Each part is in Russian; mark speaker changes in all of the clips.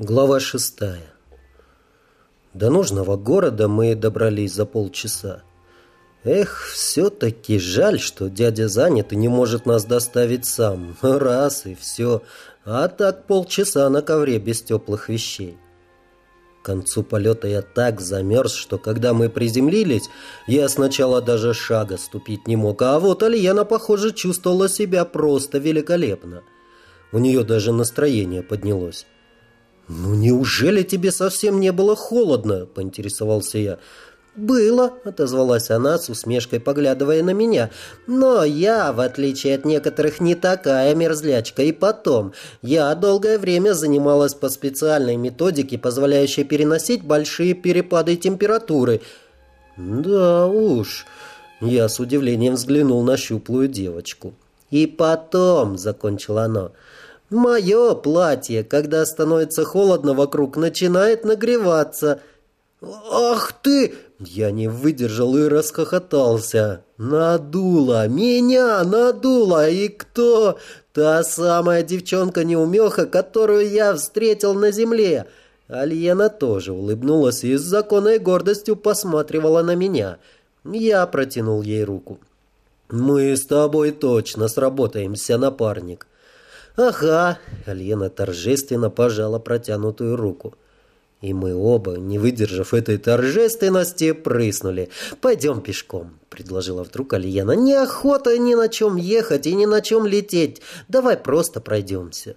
Speaker 1: Глава шестая. До нужного города мы добрались за полчаса. Эх, все-таки жаль, что дядя занят и не может нас доставить сам. Раз и все. А так полчаса на ковре без теплых вещей. К концу полета я так замерз, что когда мы приземлились, я сначала даже шага ступить не мог. А вот Альена, похоже, чувствовала себя просто великолепно. У нее даже настроение поднялось. «Ну неужели тебе совсем не было холодно?» – поинтересовался я. «Было», – отозвалась она с усмешкой, поглядывая на меня. «Но я, в отличие от некоторых, не такая мерзлячка. И потом, я долгое время занималась по специальной методике, позволяющей переносить большие перепады температуры». «Да уж», – я с удивлением взглянул на щуплую девочку. «И потом», – закончила она, – Мое платье, когда становится холодно вокруг, начинает нагреваться. Ах ты! Я не выдержал и расхохотался. Надула, меня надула. И кто? Та самая девчонка-неумеха, которую я встретил на земле. Альена тоже улыбнулась и с законной гордостью посматривала на меня. Я протянул ей руку. «Мы с тобой точно сработаемся, напарник». «Ага», — Альена торжественно пожала протянутую руку. И мы оба, не выдержав этой торжественности, прыснули. «Пойдем пешком», — предложила вдруг Альена. «Неохота ни на чем ехать и ни на чем лететь. Давай просто пройдемся».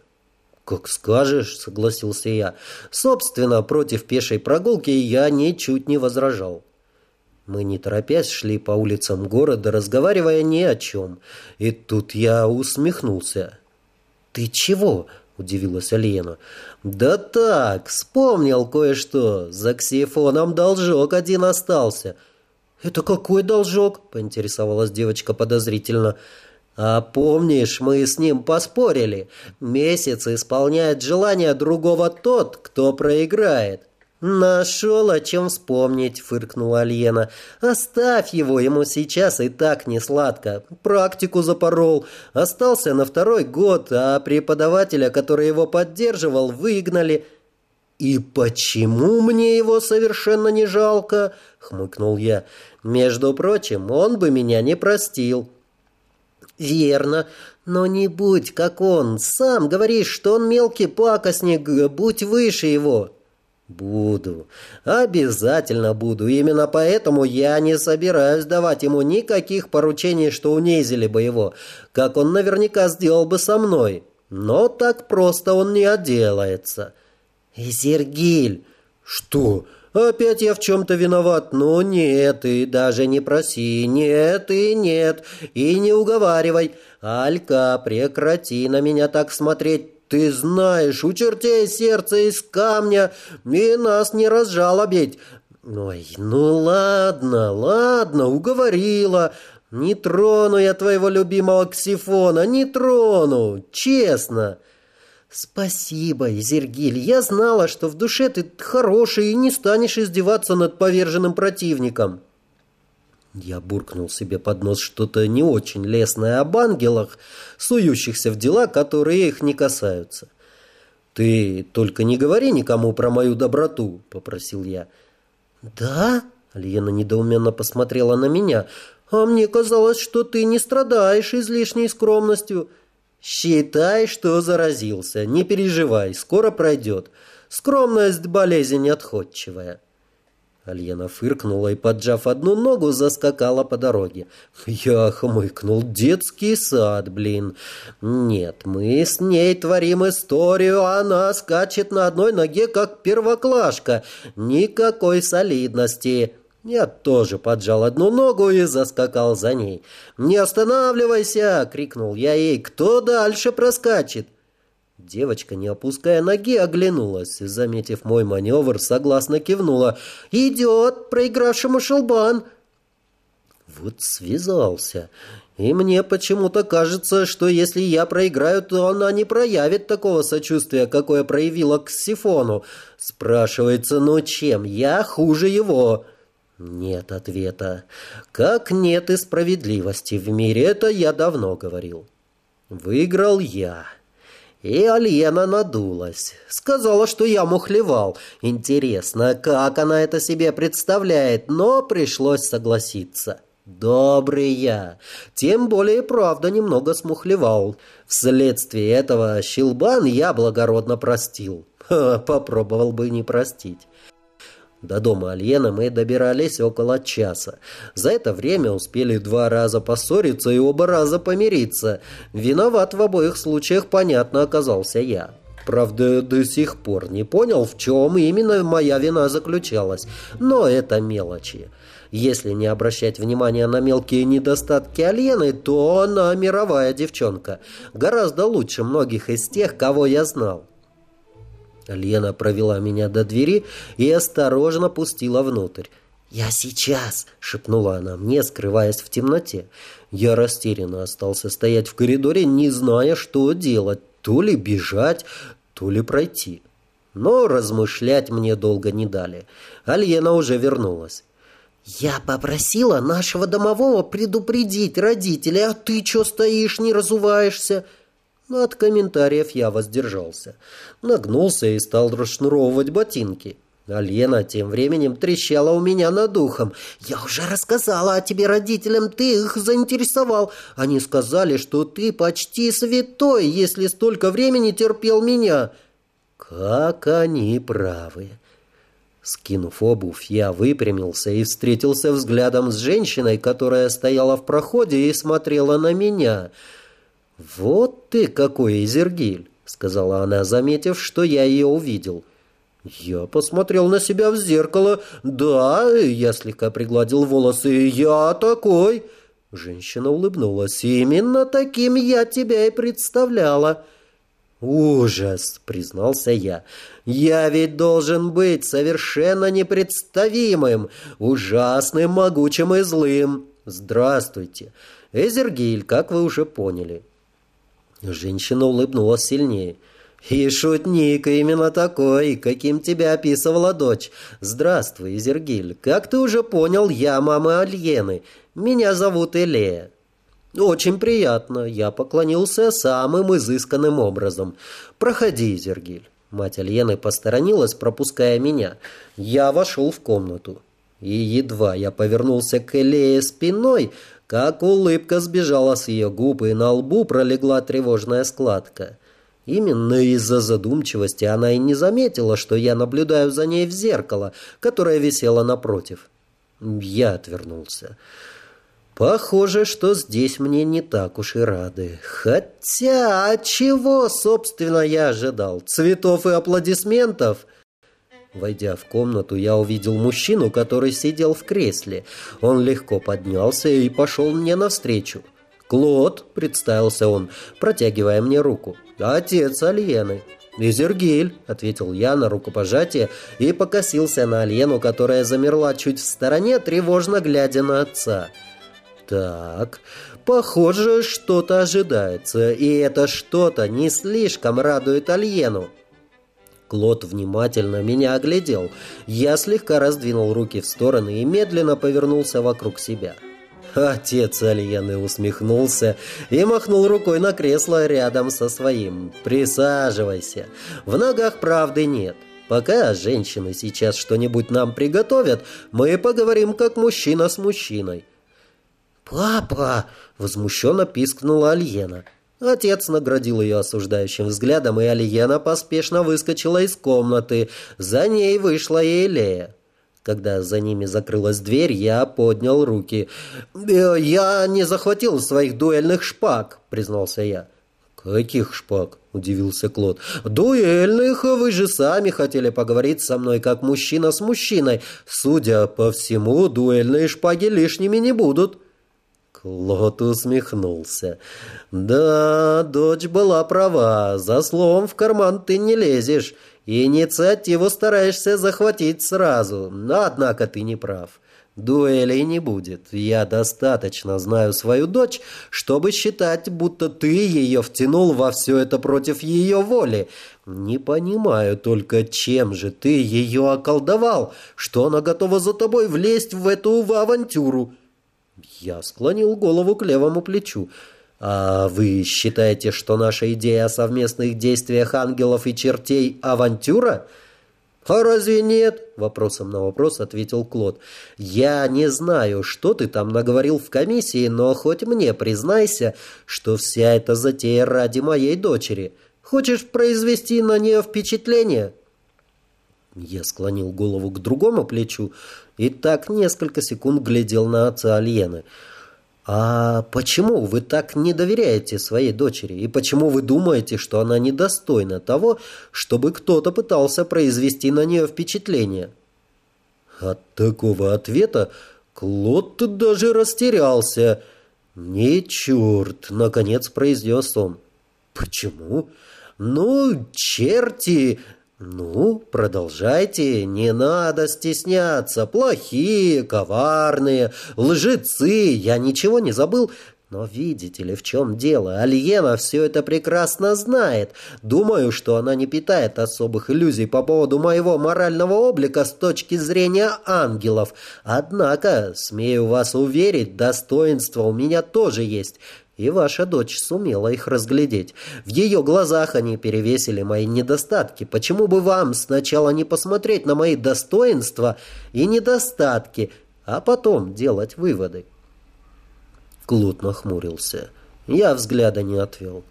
Speaker 1: «Как скажешь», — согласился я. Собственно, против пешей прогулки я ничуть не возражал. Мы, не торопясь, шли по улицам города, разговаривая ни о чем. И тут я усмехнулся. «Ты чего?» – удивилась Алена. «Да так, вспомнил кое-что. За ксифоном должок один остался». «Это какой должок?» – поинтересовалась девочка подозрительно. «А помнишь, мы с ним поспорили? Месяц исполняет желание другого тот, кто проиграет». «Нашел, о чем вспомнить», — фыркнула Альена. «Оставь его, ему сейчас и так не сладко. Практику запорол. Остался на второй год, а преподавателя, который его поддерживал, выгнали». «И почему мне его совершенно не жалко?» — хмыкнул я. «Между прочим, он бы меня не простил». «Верно, но не будь как он. Сам говоришь, что он мелкий пакостник, будь выше его». Буду. Обязательно буду. Именно поэтому я не собираюсь давать ему никаких поручений, что унизили бы его, как он наверняка сделал бы со мной. Но так просто он не отделается. Изергиль. Что? Опять я в чем-то виноват? Ну нет, и даже не проси. Нет и нет. И не уговаривай. Алька, прекрати на меня так смотреть. Ты знаешь, у чертей сердце из камня, и нас не разжалобить. Ой, ну ладно, ладно, уговорила. Не трону я твоего любимого ксифона, не трону, честно. Спасибо, Изергиль. Я знала, что в душе ты хороший и не станешь издеваться над поверженным противником. Я буркнул себе под нос что-то не очень лестное об ангелах, сующихся в дела, которые их не касаются. «Ты только не говори никому про мою доброту», — попросил я. «Да?» — Альена недоуменно посмотрела на меня. «А мне казалось, что ты не страдаешь излишней скромностью». «Считай, что заразился. Не переживай, скоро пройдет. Скромность — болезнь отходчивая». Альена фыркнула и, поджав одну ногу, заскакала по дороге. Я хмыкнул. Детский сад, блин. Нет, мы с ней творим историю, а она скачет на одной ноге, как первоклашка. Никакой солидности. Я тоже поджал одну ногу и заскакал за ней. «Не останавливайся!» — крикнул я ей. «Кто дальше проскачет?» Девочка, не опуская ноги, оглянулась. Заметив мой маневр, согласно кивнула. «Идет проигравшему шелбан!» Вот связался. И мне почему-то кажется, что если я проиграю, то она не проявит такого сочувствия, какое проявила к Сифону. Спрашивается, ну чем? Я хуже его. Нет ответа. Как нет и справедливости в мире, это я давно говорил. Выиграл я. И Альена надулась. Сказала, что я мухлевал. Интересно, как она это себе представляет, но пришлось согласиться. Добрый я. Тем более, правда, немного смухлевал. Вследствие этого щелбан я благородно простил. Ха, попробовал бы не простить. До дома Альена мы добирались около часа. За это время успели два раза поссориться и оба раза помириться. Виноват в обоих случаях, понятно, оказался я. Правда, до сих пор не понял, в чем именно моя вина заключалась. Но это мелочи. Если не обращать внимания на мелкие недостатки Альены, то она мировая девчонка. Гораздо лучше многих из тех, кого я знал. Лена провела меня до двери и осторожно пустила внутрь. «Я сейчас!» — шепнула она мне, скрываясь в темноте. Я растерянно остался стоять в коридоре, не зная, что делать. То ли бежать, то ли пройти. Но размышлять мне долго не дали. Альена уже вернулась. «Я попросила нашего домового предупредить родителей, а ты чё стоишь, не разуваешься?» Но от комментариев я воздержался. Нагнулся и стал расшнуровывать ботинки. А Лена тем временем трещала у меня над ухом. «Я уже рассказала о тебе родителям, ты их заинтересовал. Они сказали, что ты почти святой, если столько времени терпел меня». «Как они правы!» Скинув обувь, я выпрямился и встретился взглядом с женщиной, которая стояла в проходе и смотрела на меня – «Вот ты какой, Изергиль!» — сказала она, заметив, что я ее увидел. Я посмотрел на себя в зеркало. «Да, я слегка пригладил волосы. Я такой!» Женщина улыбнулась. «Именно таким я тебя и представляла». «Ужас!» — признался я. «Я ведь должен быть совершенно непредставимым, ужасным, могучим и злым. Здравствуйте! Эзергиль, как вы уже поняли, Женщина улыбнулась сильнее. «И шутник именно такой, каким тебя описывала дочь. Здравствуй, Изергиль. Как ты уже понял, я мама Альены. Меня зовут Элея». «Очень приятно. Я поклонился самым изысканным образом. Проходи, Изергиль». Мать Альены посторонилась, пропуская меня. Я вошел в комнату. И едва я повернулся к Элее спиной, как улыбка сбежала с ее губ, и на лбу пролегла тревожная складка. Именно из-за задумчивости она и не заметила, что я наблюдаю за ней в зеркало, которое висело напротив. Я отвернулся. Похоже, что здесь мне не так уж и рады. Хотя, от чего, собственно, я ожидал? Цветов и аплодисментов? Войдя в комнату, я увидел мужчину, который сидел в кресле. Он легко поднялся и пошел мне навстречу. «Клод», — представился он, протягивая мне руку. «Отец Альены». «Изергиль», — ответил я на рукопожатие и покосился на Альену, которая замерла чуть в стороне, тревожно глядя на отца. «Так, похоже, что-то ожидается, и это что-то не слишком радует Альену». Клод внимательно меня оглядел. Я слегка раздвинул руки в стороны и медленно повернулся вокруг себя. Отец Альены усмехнулся и махнул рукой на кресло рядом со своим. «Присаживайся. В ногах правды нет. Пока женщины сейчас что-нибудь нам приготовят, мы поговорим как мужчина с мужчиной». «Папа!» — возмущенно пискнула Альена. Отец наградил ее осуждающим взглядом, и Алиена поспешно выскочила из комнаты. За ней вышла Элея. Когда за ними закрылась дверь, я поднял руки. «Э, «Я не захватил своих дуэльных шпаг», — признался я. «Каких шпаг?» — удивился Клод. «Дуэльных! Вы же сами хотели поговорить со мной, как мужчина с мужчиной. Судя по всему, дуэльные шпаги лишними не будут». Клод усмехнулся. «Да, дочь была права. За словом в карман ты не лезешь. Инициативу стараешься захватить сразу. Но, однако, ты не прав. Дуэлей не будет. Я достаточно знаю свою дочь, чтобы считать, будто ты ее втянул во все это против ее воли. Не понимаю только, чем же ты ее околдовал, что она готова за тобой влезть в эту авантюру». Я склонил голову к левому плечу. А вы считаете, что наша идея о совместных действиях ангелов и чертей – авантюра? А разве нет? Вопросом на вопрос ответил Клод. Я не знаю, что ты там наговорил в комиссии, но хоть мне признайся, что вся эта затея ради моей дочери. Хочешь произвести на нее впечатление? Я склонил голову к другому плечу и так несколько секунд глядел на отца Альены – «А почему вы так не доверяете своей дочери? И почему вы думаете, что она недостойна того, чтобы кто-то пытался произвести на нее впечатление?» От такого ответа Клод даже растерялся. «Не черт!» — наконец произнес он. «Почему?» «Ну, черти!» «Ну, продолжайте, не надо стесняться. Плохие, коварные, лжецы, я ничего не забыл. Но видите ли, в чем дело? Альена все это прекрасно знает. Думаю, что она не питает особых иллюзий по поводу моего морального облика с точки зрения ангелов. Однако, смею вас уверить, достоинство у меня тоже есть. И ваша дочь сумела их разглядеть. В ее глазах они перевесили мои недостатки. Почему бы вам сначала не посмотреть на мои достоинства и недостатки, а потом делать выводы?» Клут нахмурился. Я взгляда не отвел.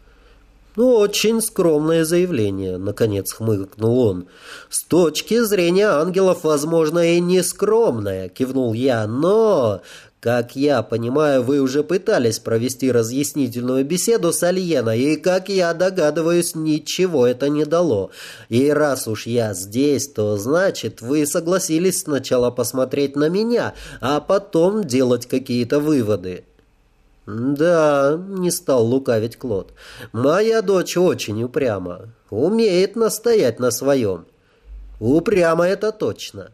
Speaker 1: «Ну, очень скромное заявление», — наконец хмыкнул он. «С точки зрения ангелов, возможно, и не скромное», — кивнул я, «но как я понимаю, вы уже пытались провести разъяснительную беседу с Альена, и, как я догадываюсь, ничего это не дало. И раз уж я здесь, то значит, вы согласились сначала посмотреть на меня, а потом делать какие-то выводы. «Да», — не стал лукавить Клод, — «моя дочь очень упряма, умеет настоять на своем. Упряма это точно».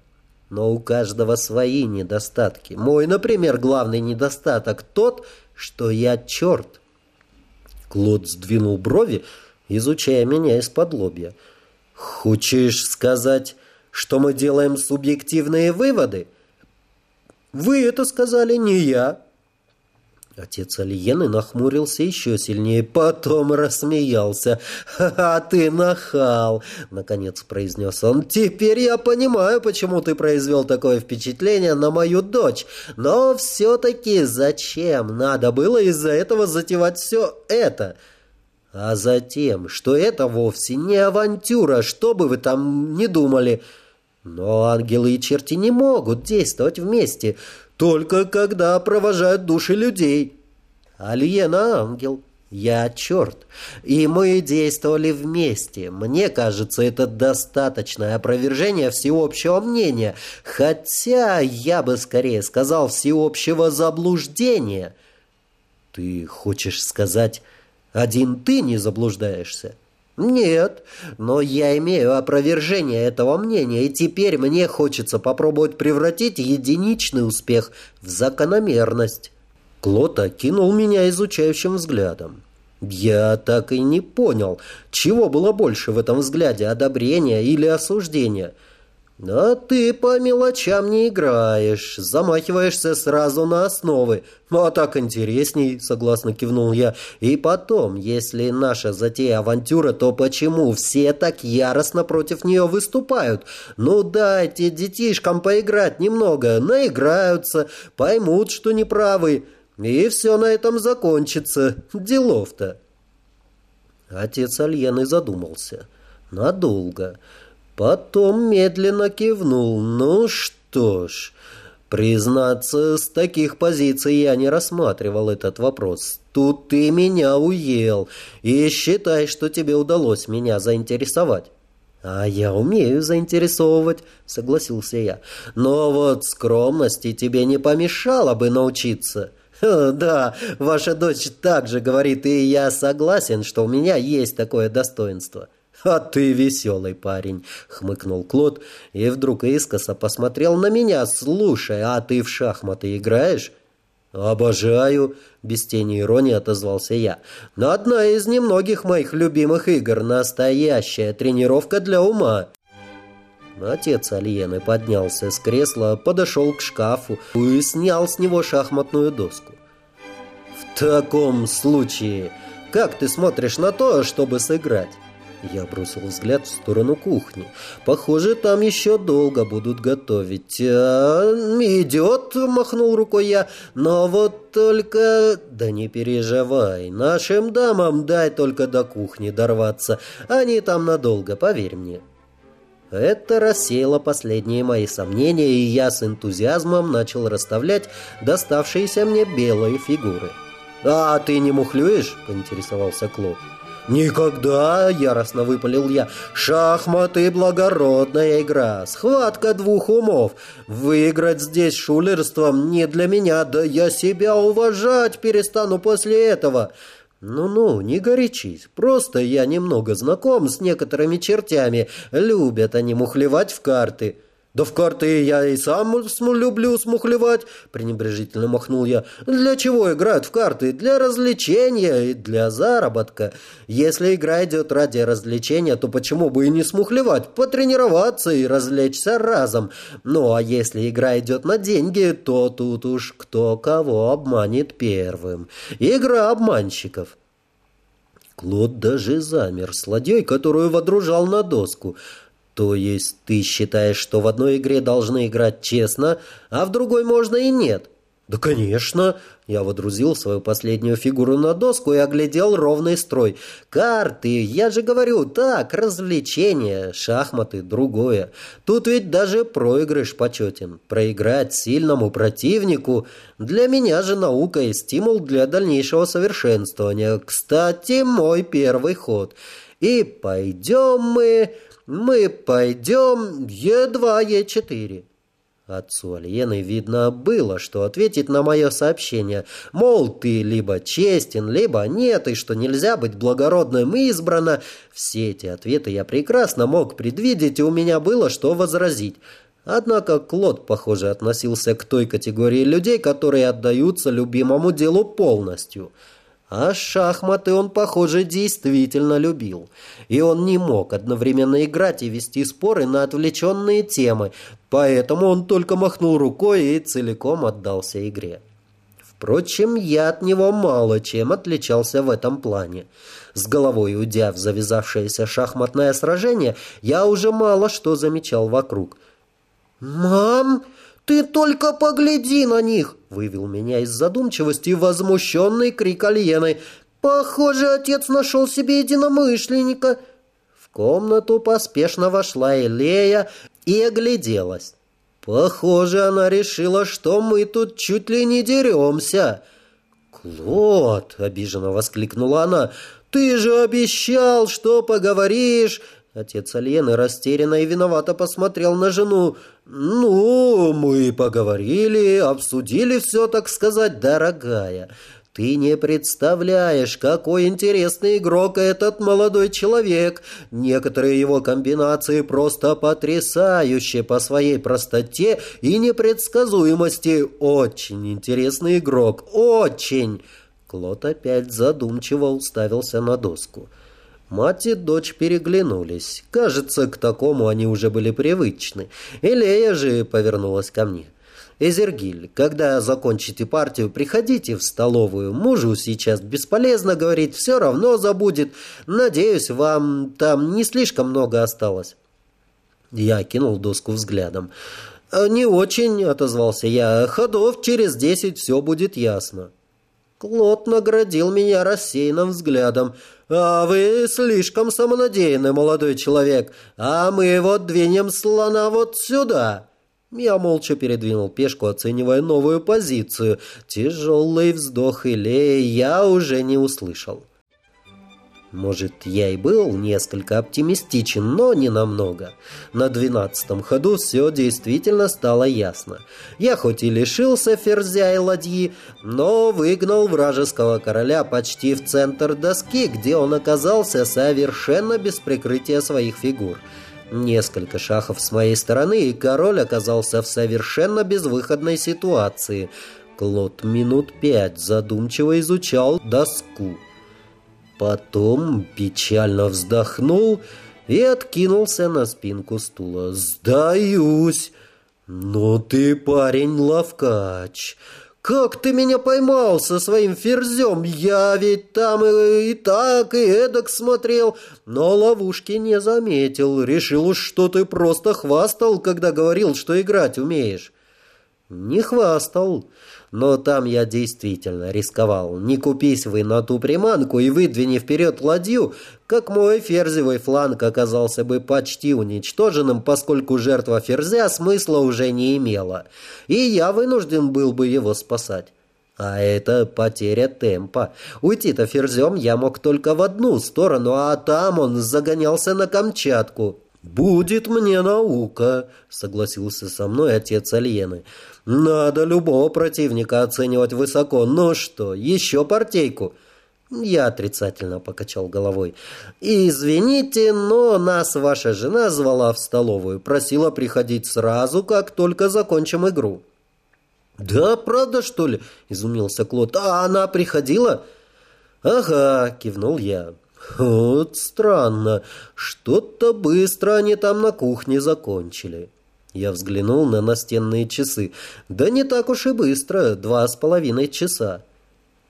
Speaker 1: Но у каждого свои недостатки. Мой, например, главный недостаток тот, что я черт. Клод сдвинул брови, изучая меня из-под лобья. «Хочешь сказать, что мы делаем субъективные выводы?» «Вы это сказали, не я», Отец Алиены нахмурился еще сильнее, потом рассмеялся. «А ты нахал!» — наконец произнес он. «Теперь я понимаю, почему ты произвел такое впечатление на мою дочь. Но все-таки зачем надо было из-за этого затевать все это?» «А затем, что это вовсе не авантюра, что бы вы там ни думали. Но ангелы и черти не могут действовать вместе» только когда провожают души людей. Альена ангел, я черт, и мы действовали вместе. Мне кажется, это достаточное опровержение всеобщего мнения, хотя я бы скорее сказал всеобщего заблуждения. Ты хочешь сказать, один ты не заблуждаешься? «Нет, но я имею опровержение этого мнения, и теперь мне хочется попробовать превратить единичный успех в закономерность». Клота кинул меня изучающим взглядом. Я так и не понял, чего было больше в этом взгляде, одобрения или осуждения – «А ты по мелочам не играешь, замахиваешься сразу на основы. Ну, а так интересней», — согласно кивнул я. «И потом, если наша затея авантюра, то почему все так яростно против нее выступают? Ну, дайте детишкам поиграть немного, наиграются, поймут, что неправы, и все на этом закончится. Делов-то». Отец Альены задумался. «Надолго». Потом медленно кивнул. «Ну что ж...» Признаться, с таких позиций я не рассматривал этот вопрос. Тут ты меня уел, и считай, что тебе удалось меня заинтересовать. «А я умею заинтересовывать», — согласился я. «Но вот скромности тебе не помешало бы научиться». «Да, ваша дочь также говорит, и я согласен, что у меня есть такое достоинство». «А ты веселый парень», — хмыкнул Клод и вдруг искоса посмотрел на меня. «Слушай, а ты в шахматы играешь?» «Обожаю», — без тени иронии отозвался я. «Но одна из немногих моих любимых игр — настоящая тренировка для ума». Отец Альены поднялся с кресла, подошел к шкафу и снял с него шахматную доску «В таком случае, как ты смотришь на то, чтобы сыграть?» Я бросил взгляд в сторону кухни. Похоже, там еще долго будут готовить. А, «Идет», — махнул рукой я. «Но вот только...» «Да не переживай. Нашим дамам дай только до кухни дорваться. Они там надолго, поверь мне». Это рассеяло последние мои сомнения, и я с энтузиазмом начал расставлять доставшиеся мне белые фигуры. «А ты не мухлюешь?» — поинтересовался Клод. «Никогда!» — яростно выпалил я. «Шахматы — благородная игра, схватка двух умов. Выиграть здесь шулерством не для меня, да я себя уважать перестану после этого». «Ну-ну, не горячись, просто я немного знаком с некоторыми чертями. Любят они мухлевать в карты». «Да в карты я и сам люблю смухлевать», — пренебрежительно махнул я. «Для чего играют в карты? Для развлечения и для заработка. Если игра идет ради развлечения, то почему бы и не смухлевать, потренироваться и развлечься разом? Ну, а если игра идет на деньги, то тут уж кто кого обманет первым. Игра обманщиков». Клод даже замер с ладьей, которую водружал на доску — то есть ты считаешь, что в одной игре должны играть честно, а в другой можно и нет? Да, конечно. Я водрузил свою последнюю фигуру на доску и оглядел ровный строй. Карты, я же говорю, так, развлечения, шахматы, другое. Тут ведь даже проигрыш почетен. Проиграть сильному противнику для меня же наука и стимул для дальнейшего совершенствования. Кстати, мой первый ход. И пойдем мы... Мы пойдем Е2, Е4. Отцу Альены видно было, что ответить на мое сообщение, мол, ты либо честен, либо нет, и что нельзя быть благородным избрано. Все эти ответы я прекрасно мог предвидеть, и у меня было что возразить. Однако Клод, похоже, относился к той категории людей, которые отдаются любимому делу полностью – а шахматы он, похоже, действительно любил. И он не мог одновременно играть и вести споры на отвлеченные темы, поэтому он только махнул рукой и целиком отдался игре. Впрочем, я от него мало чем отличался в этом плане. С головой уйдя в завязавшееся шахматное сражение, я уже мало что замечал вокруг. «Мам!» «Ты только погляди на них!» — вывел меня из задумчивости возмущенный крик Альены. «Похоже, отец нашел себе единомышленника!» В комнату поспешно вошла Элея и огляделась. «Похоже, она решила, что мы тут чуть ли не деремся!» «Клод!» — обиженно воскликнула она. «Ты же обещал, что поговоришь Отец Альены растерянно и виновато посмотрел на жену. «Ну, мы поговорили, обсудили все, так сказать, дорогая. Ты не представляешь, какой интересный игрок этот молодой человек. Некоторые его комбинации просто потрясающие по своей простоте и непредсказуемости. Очень интересный игрок, очень!» Клод опять задумчиво уставился на доску. Мать и дочь переглянулись. Кажется, к такому они уже были привычны. Илея же повернулась ко мне. «Эзергиль, когда закончите партию, приходите в столовую. Мужу сейчас бесполезно говорить, все равно забудет. Надеюсь, вам там не слишком много осталось». Я кинул доску взглядом. «Не очень», — отозвался я. «Ходов через десять все будет ясно». Клод наградил меня рассеянным взглядом. «А вы слишком самонадеянный молодой человек, а мы вот двинем слона вот сюда». Я молча передвинул пешку, оценивая новую позицию. Тяжелый вздох Илея я уже не услышал. Может, я и был несколько оптимистичен, но не намного. На двенадцатом ходу все действительно стало ясно. Я хоть и лишился ферзя и ладьи, но выгнал вражеского короля почти в центр доски, где он оказался совершенно без прикрытия своих фигур. Несколько шахов с моей стороны, и король оказался в совершенно безвыходной ситуации. Клод минут пять задумчиво изучал доску. Потом печально вздохнул и откинулся на спинку стула. «Сдаюсь! Ну ты парень ловкач! Как ты меня поймал со своим ферзем? Я ведь там и, и так, и эдак смотрел, но ловушки не заметил. Решил, что ты просто хвастал, когда говорил, что играть умеешь. Не хвастал, но там я действительно рисковал. Не купись вы на ту приманку и выдвини вперед ладью, как мой ферзевый фланг оказался бы почти уничтоженным, поскольку жертва ферзя смысла уже не имела, и я вынужден был бы его спасать. А это потеря темпа. Уйти-то ферзем я мог только в одну сторону, а там он загонялся на Камчатку. «Будет мне наука», — согласился со мной отец Альены. «Надо любого противника оценивать высоко. Ну что, еще партейку?» Я отрицательно покачал головой. «Извините, но нас ваша жена звала в столовую, просила приходить сразу, как только закончим игру». «Да, правда, что ли?» — изумился Клод. «А она приходила?» «Ага», — кивнул я. Вот странно, что-то быстро они там на кухне закончили. Я взглянул на настенные часы. Да не так уж и быстро, два с половиной часа.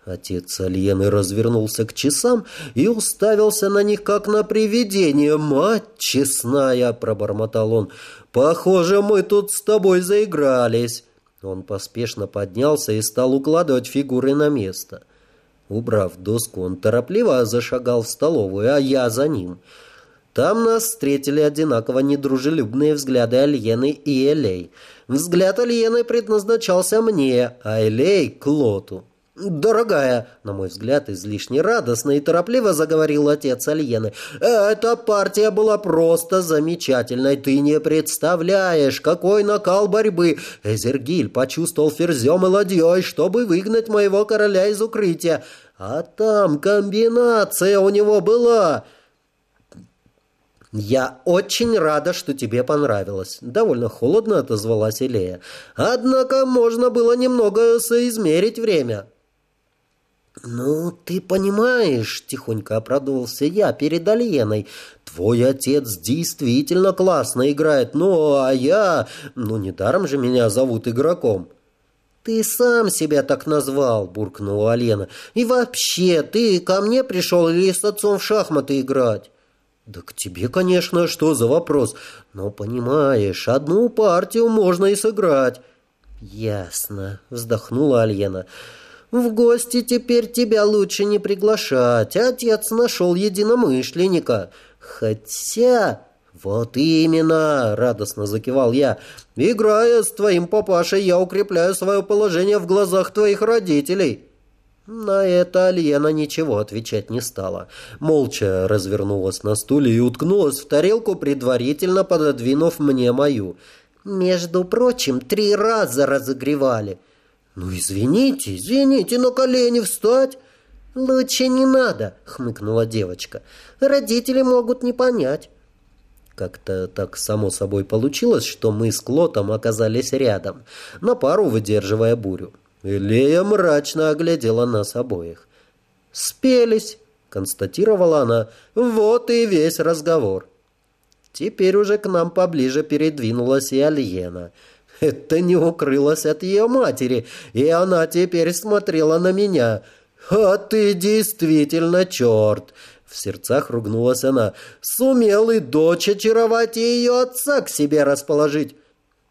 Speaker 1: Отец Альены развернулся к часам и уставился на них, как на привидение. «Мать честная!» — пробормотал он. «Похоже, мы тут с тобой заигрались». Он поспешно поднялся и стал укладывать фигуры на место. Убрав доску, он торопливо зашагал в столовую, а я за ним. Там нас встретили одинаково недружелюбные взгляды Альены и Элей. Взгляд Альены предназначался мне, а Элей — к Лоту. «Дорогая», — на мой взгляд, излишне радостно и торопливо заговорил отец Альены, «эта партия была просто замечательной. Ты не представляешь, какой накал борьбы. Эзергиль почувствовал ферзем и ладьей, чтобы выгнать моего короля из укрытия. А там комбинация у него была». «Я очень рада, что тебе понравилось», — довольно холодно отозвалась Илея. «Однако можно было немного соизмерить время». «Ну, ты понимаешь», — тихонько оправдывался я перед Альеной, «твой отец действительно классно играет, ну, а я... Ну, недаром же меня зовут игроком». «Ты сам себя так назвал», — буркнула Алена. «И вообще, ты ко мне пришел или с отцом в шахматы играть?» «Да к тебе, конечно, что за вопрос? Но, понимаешь, одну партию можно и сыграть». «Ясно», — вздохнула Альена. В гости теперь тебя лучше не приглашать. Отец нашел единомышленника. Хотя... «Вот именно!» — радостно закивал я. «Играя с твоим папашей, я укрепляю свое положение в глазах твоих родителей». На это Альена ничего отвечать не стала. Молча развернулась на стуле и уткнулась в тарелку, предварительно пододвинув мне мою. «Между прочим, три раза разогревали». «Ну, извините, извините, на колени встать!» «Лучше не надо», — хмыкнула девочка. «Родители могут не понять». Как-то так само собой получилось, что мы с Клотом оказались рядом, на пару выдерживая бурю. Лея мрачно оглядела нас обоих. «Спелись», — констатировала она. «Вот и весь разговор». Теперь уже к нам поближе передвинулась и Альена — это не укрылось от ее матери, и она теперь смотрела на меня. «А ты действительно черт!» В сердцах ругнулась она. «Сумел и дочь очаровать, и ее отца к себе расположить».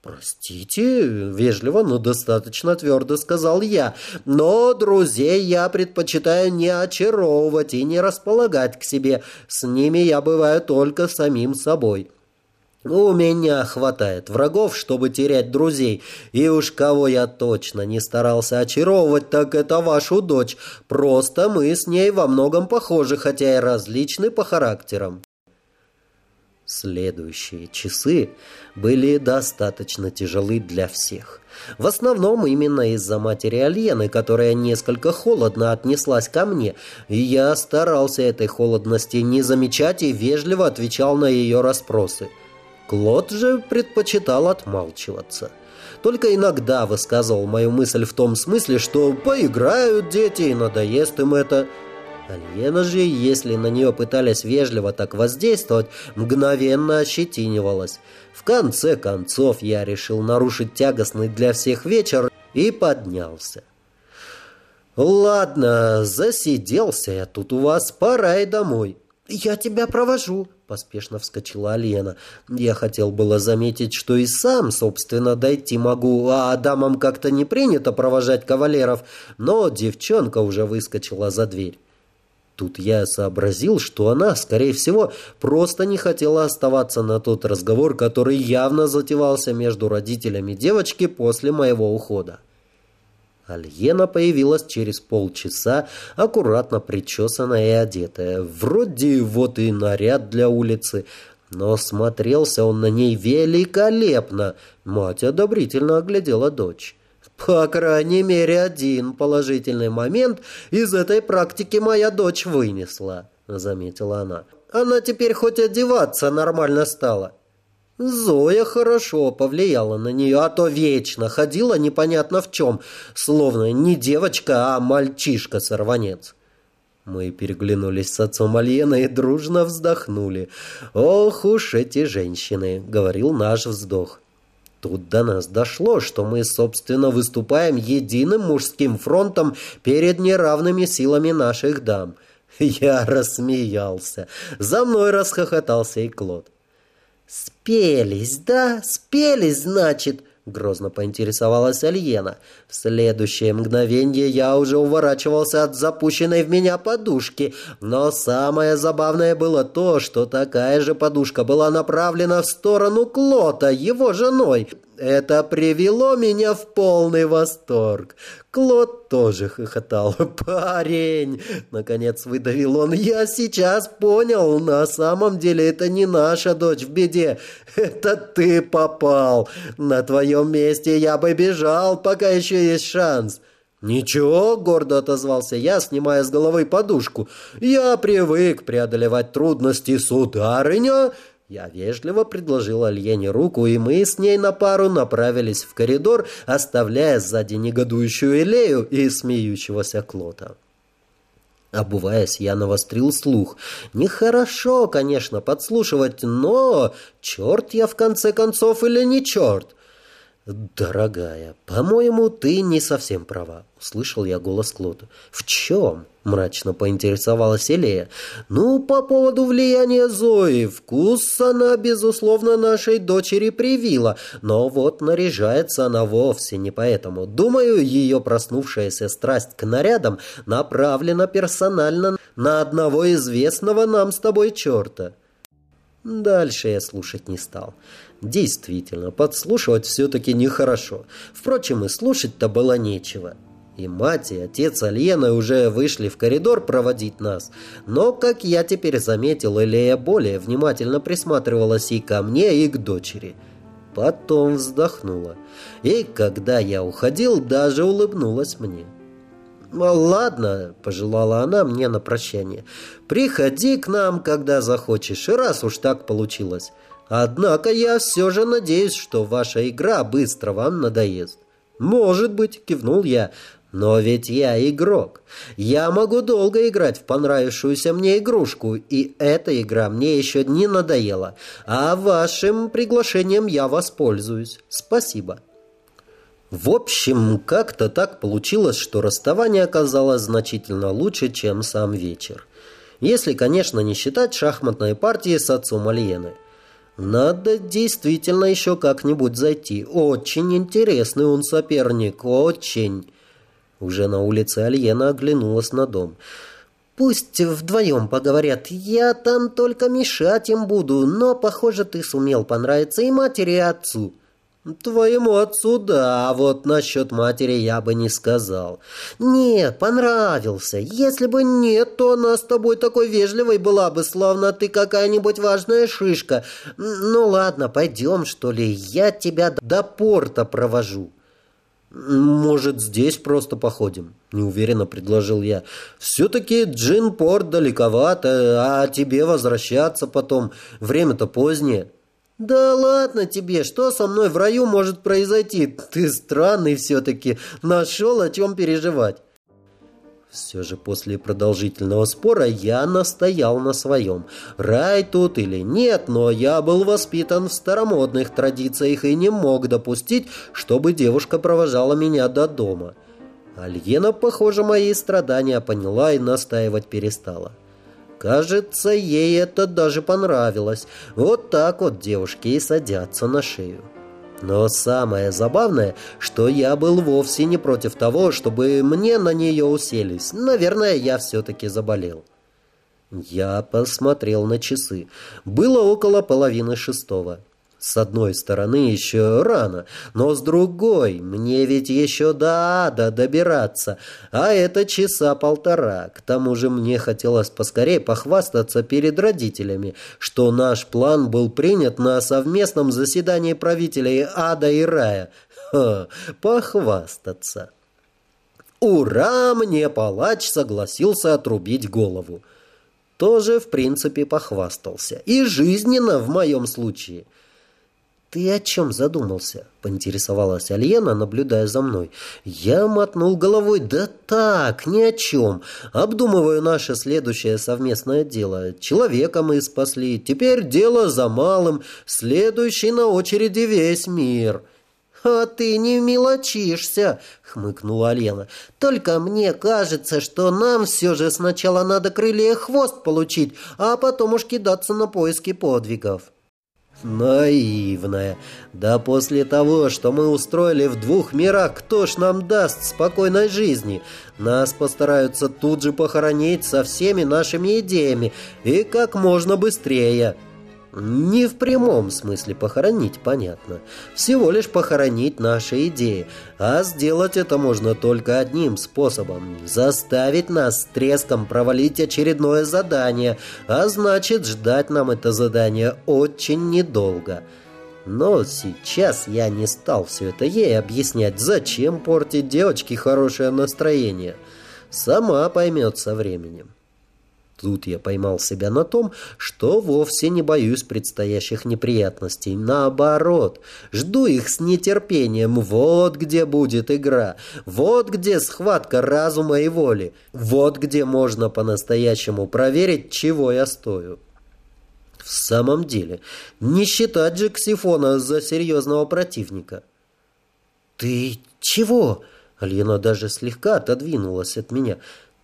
Speaker 1: «Простите», — вежливо, но достаточно твердо сказал я, «но друзей я предпочитаю не очаровывать и не располагать к себе. С ними я бываю только самим собой». У меня хватает врагов, чтобы терять друзей. И уж кого я точно не старался очаровывать, так это вашу дочь. Просто мы с ней во многом похожи, хотя и различны по характерам. Следующие часы были достаточно тяжелы для всех. В основном именно из-за матери Альены, которая несколько холодно отнеслась ко мне, и я старался этой холодности не замечать и вежливо отвечал на ее расспросы. Клод же предпочитал отмалчиваться. Только иногда высказывал мою мысль в том смысле, что поиграют дети и надоест им это. Альена же, если на нее пытались вежливо так воздействовать, мгновенно ощетинивалась. В конце концов я решил нарушить тягостный для всех вечер и поднялся. «Ладно, засиделся я тут у вас, пора и домой».
Speaker 2: «Я тебя провожу», — поспешно вскочила Алена.
Speaker 1: Я хотел было заметить, что и сам, собственно, дойти могу, а дамам как-то не принято провожать кавалеров, но девчонка уже выскочила за дверь. Тут я сообразил, что она, скорее всего, просто не хотела оставаться на тот разговор, который явно затевался между родителями девочки после моего ухода. Альена появилась через полчаса, аккуратно причесанная и одетая. Вроде вот и наряд для улицы, но смотрелся он на ней великолепно. Мать одобрительно оглядела дочь. По крайней мере, один положительный момент из этой практики моя дочь вынесла, заметила она. Она теперь хоть одеваться нормально стала. Зоя хорошо повлияла на нее, а то вечно ходила непонятно в чем, словно не девочка, а мальчишка-сорванец. Мы переглянулись с отцом Альена и дружно вздохнули. «Ох уж эти женщины!» — говорил наш вздох. Тут до нас дошло, что мы, собственно, выступаем единым мужским фронтом перед неравными силами наших дам. Я рассмеялся. За мной расхохотался и Клод. «Спелись, да? Спелись, значит?» Грозно поинтересовалась Альена. В следующее мгновение я уже уворачивался от запущенной в меня подушки, но самое забавное было то, что такая же подушка была направлена в сторону Клота, его женой. Это привело меня в полный восторг. Клод тоже хохотал. «Парень!» — наконец выдавил он. «Я сейчас понял, на самом деле это не наша дочь в беде. Это ты попал. На твоем месте я бы бежал, пока еще есть шанс». «Ничего», — гордо отозвался я, снимая с головы подушку. «Я привык преодолевать трудности, сударыня». Я вежливо предложил Альене руку, и мы с ней на пару направились в коридор, оставляя сзади негодующую Элею и смеющегося Клота. Обуваясь, я навострил слух. Нехорошо, конечно, подслушивать, но черт я в конце концов или не черт? «Дорогая, по-моему, ты не совсем права», — услышал я голос Клода. «В чем?» — мрачно поинтересовалась Элея. «Ну, по поводу влияния Зои. Вкус она, безусловно, нашей дочери привила, но вот наряжается она вовсе не поэтому. Думаю, ее проснувшаяся страсть к нарядам направлена персонально на одного известного нам с тобой черта». Дальше я слушать не стал. Действительно, подслушивать все-таки нехорошо. Впрочем, и слушать-то было нечего. И мать, и отец Альены уже вышли в коридор проводить нас. Но, как я теперь заметил, Элея более внимательно присматривалась и ко мне, и к дочери. Потом вздохнула. И, когда я уходил, даже улыбнулась мне. «Ладно», — пожелала она мне на прощание, — «приходи к нам, когда захочешь, раз уж так получилось. Однако я все же надеюсь, что ваша игра быстро вам надоест». «Может быть», — кивнул я, — «но ведь я игрок. Я могу долго играть в понравившуюся мне игрушку, и эта игра мне еще не надоела, а вашим приглашением я воспользуюсь. Спасибо». В общем, как-то так получилось, что расставание оказалось значительно лучше, чем сам вечер. Если, конечно, не считать шахматной партии с отцом Альены. Надо действительно еще как-нибудь зайти. Очень интересный он соперник, очень. Уже на улице Альена оглянулась на дом. «Пусть вдвоем поговорят. Я там только мешать им буду, но, похоже, ты сумел понравиться и матери, и отцу». «Твоему отцу да, а вот насчет матери я бы не сказал». «Нет, понравился. Если бы нет, то она с тобой такой вежливой была бы, словно ты какая-нибудь важная шишка. Ну ладно, пойдем, что ли, я тебя до порта провожу». «Может, здесь просто походим?» — неуверенно предложил я. «Все-таки Джин-порт далековато, а тебе возвращаться потом. Время-то позднее». «Да ладно тебе, что со мной в раю может произойти? Ты странный все-таки, нашел о чем переживать». Все же после продолжительного спора я настоял на своем. Рай тут или нет, но я был воспитан в старомодных традициях и не мог допустить, чтобы девушка провожала меня до дома. Альена, похоже, мои страдания поняла и настаивать перестала. Кажется, ей это даже понравилось. Вот так вот девушки и садятся на шею. Но самое забавное, что я был вовсе не против того, чтобы мне на нее уселись. Наверное, я все-таки заболел. Я посмотрел на часы. Было около половины шестого. С одной стороны еще рано, но с другой мне ведь еще до ада добираться, а это часа полтора. К тому же мне хотелось поскорее похвастаться перед родителями, что наш план был принят на совместном заседании правителей ада и рая. Ха, похвастаться. Ура, мне палач согласился отрубить голову. Тоже, в принципе, похвастался. И жизненно в моем случае – «Ты о чем задумался?» — поинтересовалась Альена, наблюдая за мной. Я мотнул головой. «Да так, ни о чем. Обдумываю наше следующее совместное дело. Человека мы спасли. Теперь дело за малым. Следующий на очереди весь мир». «А ты не мелочишься», — хмыкнула Лена. «Только мне кажется, что нам все же сначала надо крылья и хвост получить, а потом уж кидаться на поиски подвигов». Наивная. Да после того, что мы устроили в двух мирах, кто ж нам даст спокойной жизни? Нас постараются тут же похоронить со всеми нашими идеями и как можно быстрее. Не в прямом смысле похоронить, понятно. Всего лишь похоронить наши идеи. А сделать это можно только одним способом. Заставить нас с треском провалить очередное задание. А значит, ждать нам это задание очень недолго. Но сейчас я не стал все это ей объяснять, зачем портить девочке хорошее настроение. Сама поймет со временем. Тут я поймал себя на том, что вовсе не боюсь предстоящих неприятностей. Наоборот, жду их с нетерпением. Вот где будет игра. Вот где схватка разума и воли. Вот где можно по-настоящему проверить, чего я стою. В самом деле, не считать же Ксифона за серьезного противника. «Ты чего?» Алина даже слегка отодвинулась от меня.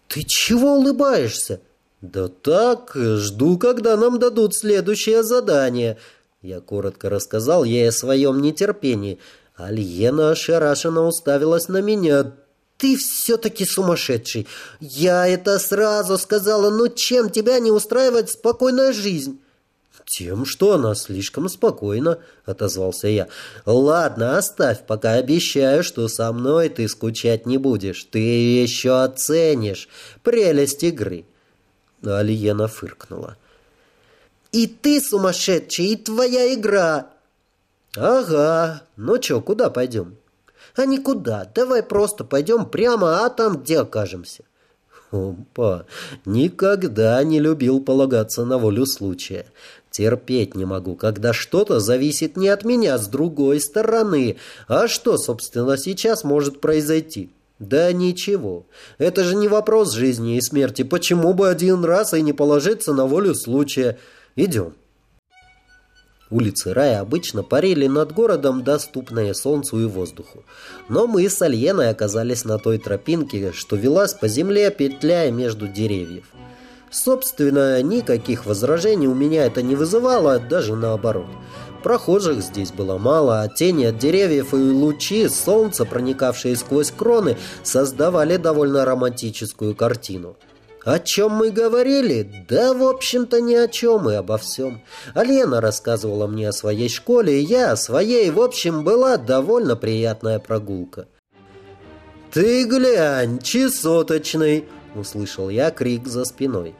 Speaker 1: «Ты чего улыбаешься?» «Да так, жду, когда нам дадут следующее задание». Я коротко рассказал ей о своем нетерпении. Альена ошарашенно уставилась на меня. «Ты все-таки сумасшедший! Я это сразу сказала, но чем тебя не устраивает спокойная жизнь?» «Тем, что она слишком спокойна», — отозвался я. «Ладно, оставь, пока обещаю, что со мной ты скучать не будешь. Ты еще оценишь прелесть игры». Алиена фыркнула. «И ты сумасшедший, и твоя игра!» «Ага. Ну чё, куда пойдем?» «А никуда. Давай просто пойдем прямо, а там где окажемся?» Опа! Никогда не любил полагаться на волю случая. Терпеть не могу, когда что-то зависит не от меня, с другой стороны. А что, собственно, сейчас может произойти?» Да ничего. Это же не вопрос жизни и смерти. Почему бы один раз и не положиться на волю случая? Идем. Улицы рая обычно парили над городом, доступные солнцу и воздуху. Но мы с Альеной оказались на той тропинке, что велась по земле, петляя между деревьев. Собственно, никаких возражений у меня это не вызывало, даже наоборот. Прохожих здесь было мало, а тени от деревьев и лучи солнца, проникавшие сквозь кроны, создавали довольно романтическую картину. О чем мы говорили? Да, в общем-то, ни о чем и обо всем. Алена рассказывала мне о своей школе, и я о своей. В общем, была довольно приятная прогулка. «Ты глянь, чесоточный!» — услышал я крик за спиной.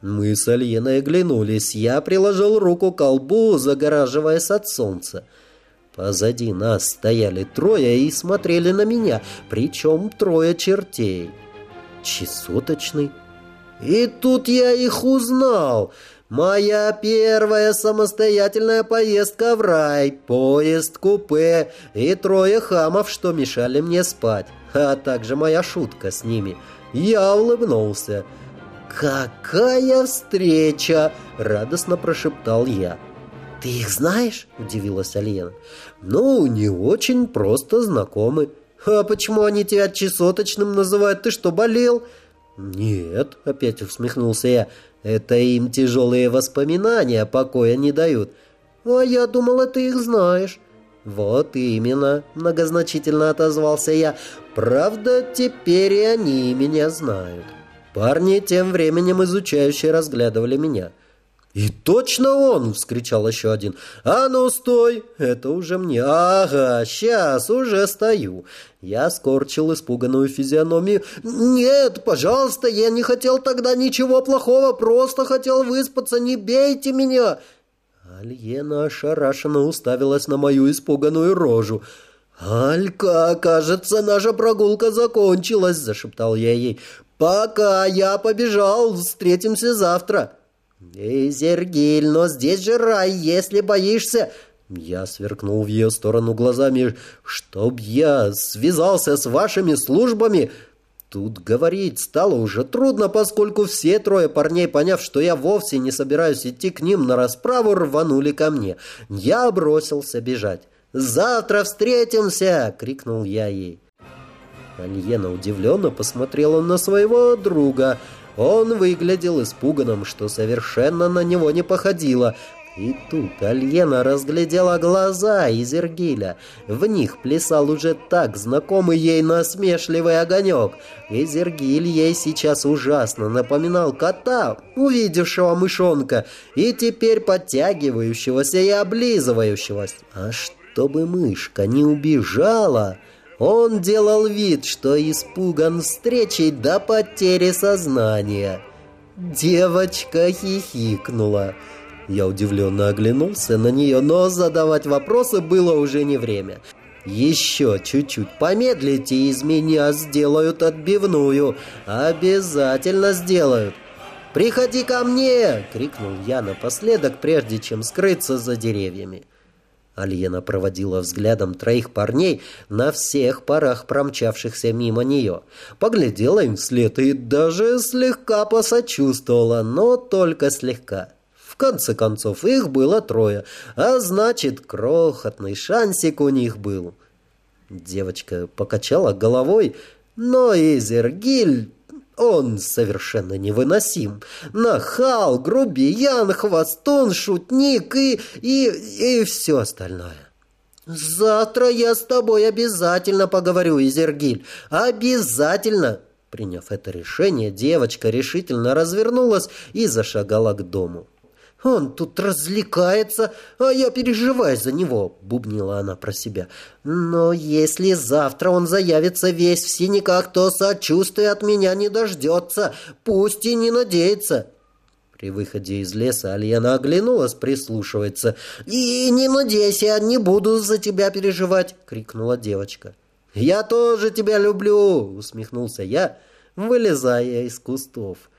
Speaker 1: Мы с Альеной оглянулись. Я приложил руку к колбу, загораживаясь от солнца. Позади нас стояли трое и смотрели на меня, причем трое чертей. Чесоточный. И тут я их узнал. Моя первая самостоятельная поездка в рай, поезд-купе и трое хамов, что мешали мне спать, а также моя шутка с ними. Я улыбнулся. «Какая встреча!» — радостно прошептал я. «Ты их знаешь?» — удивилась Альена. «Ну, не очень, просто знакомы».
Speaker 2: «А почему они тебя чесоточным называют? Ты что, болел?»
Speaker 1: «Нет», — опять усмехнулся я, — «это им тяжелые воспоминания покоя не дают».
Speaker 2: «А я думала, ты их знаешь».
Speaker 1: «Вот именно», — многозначительно отозвался я. «Правда, теперь и они меня знают». Парни тем временем изучающие разглядывали меня. «И точно он!» — вскричал еще один. «А ну, стой! Это уже мне! Ага, сейчас уже стою!» Я скорчил испуганную физиономию.
Speaker 2: «Нет, пожалуйста, я не хотел тогда ничего плохого, просто хотел выспаться, не бейте меня!»
Speaker 1: Альена ошарашенно уставилась на мою испуганную рожу. «Алька, кажется, наша прогулка закончилась», — зашептал я ей. «Пока, я побежал, встретимся завтра».
Speaker 2: «Эй, Зергиль, но здесь же рай, если боишься...»
Speaker 1: Я сверкнул в ее сторону глазами, чтоб я связался с вашими службами. Тут говорить стало уже трудно, поскольку все трое парней, поняв, что я вовсе не собираюсь идти к ним на расправу, рванули ко мне. Я бросился бежать. «Завтра встретимся!» — крикнул я ей. Альена удивленно посмотрела на своего друга. Он выглядел испуганным, что совершенно на него не походило. И тут Альена разглядела глаза Изергиля. В них плясал уже так знакомый ей насмешливый огонек. Изергиль ей сейчас ужасно напоминал кота, увидевшего мышонка, и теперь подтягивающегося и облизывающегося. А чтобы мышка не убежала... Он делал вид, что испуган встречей до потери сознания. Девочка хихикнула. Я удивленно оглянулся на нее, но задавать вопросы было уже не время. Еще чуть-чуть помедлите, из меня сделают отбивную. Обязательно сделают. «Приходи ко мне!» — крикнул я напоследок, прежде чем скрыться за деревьями. Альена проводила взглядом троих парней на всех парах промчавшихся мимо нее. Поглядела им вслед и даже слегка посочувствовала, но только слегка. В конце концов, их было трое, а значит, крохотный шансик у них был. Девочка покачала головой, но Изергиль он совершенно невыносим. Нахал, грубиян, хвостун, шутник и... и... и все остальное. «Завтра я с тобой обязательно поговорю, Изергиль. Обязательно!» Приняв это решение, девочка решительно развернулась и зашагала к дому. «Он тут развлекается, а я переживаю за него», — бубнила она про себя. «Но если завтра он заявится весь в синяках, то сочувствия от меня не дождется, пусть и не надеется». При выходе из леса Альяна оглянулась, прислушивается. «И не надейся, я не буду за тебя переживать!» — крикнула девочка. «Я тоже тебя люблю!» — усмехнулся я, вылезая из кустов.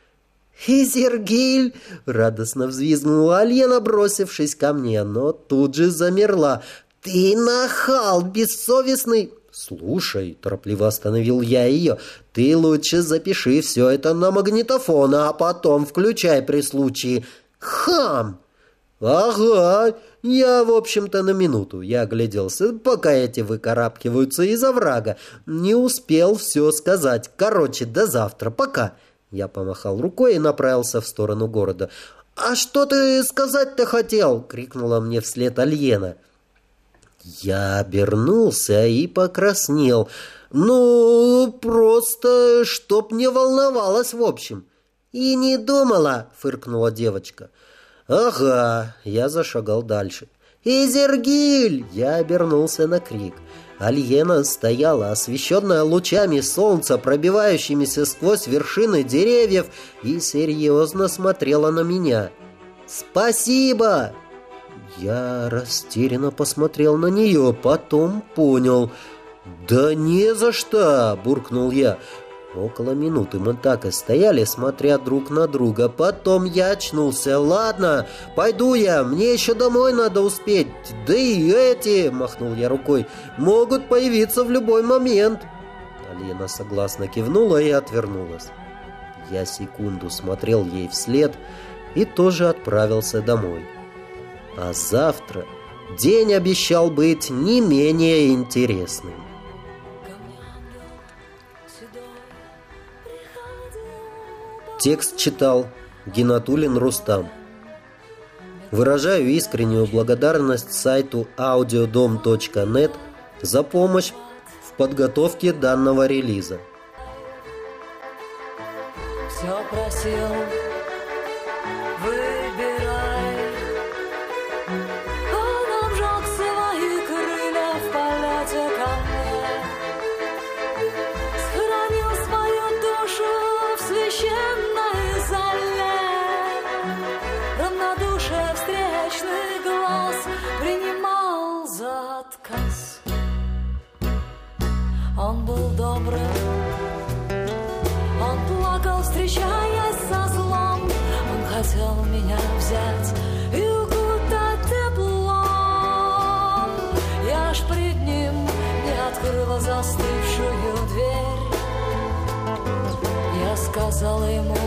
Speaker 1: «Изергиль!» — радостно взвизгнула Альена, бросившись ко мне, но тут же замерла. «Ты нахал, бессовестный!» «Слушай», — торопливо остановил я ее, — «ты лучше запиши все это на магнитофон, а потом включай при случае. Хам!» «Ага, я, в общем-то, на минуту. Я огляделся, пока эти выкарабкиваются из оврага. Не успел все сказать. Короче, до завтра. Пока». Я помахал рукой и направился в сторону города. «А что ты сказать-то хотел?» — крикнула мне вслед Альена. Я обернулся и покраснел. «Ну, просто чтоб не волновалась, в общем». «И не думала», — фыркнула девочка. «Ага», — я зашагал дальше. «Изергиль!» — я обернулся на крик. Альена стояла, освещенная лучами солнца, пробивающимися сквозь вершины деревьев, и серьезно смотрела на меня. «Спасибо!» Я растерянно посмотрел на нее, потом понял. «Да не за что!» – буркнул я. Около минуты мы так и стояли, смотря друг на друга. Потом я очнулся. «Ладно, пойду я, мне еще домой надо успеть. Да и эти, — махнул я рукой, — могут появиться в любой момент». Алина согласно кивнула и отвернулась. Я секунду смотрел ей вслед и тоже отправился домой. А завтра день обещал быть не менее интересным. Текст читал Геннатулин Рустам. Выражаю искреннюю благодарность сайту audiodom.net за помощь в подготовке данного релиза. Все просил
Speaker 3: Он был добрым, он плакал, встречаясь со злом. Он хотел меня взять и укутать теплом. Я ж пред ним не открыла застывшую дверь. Я сказала ему,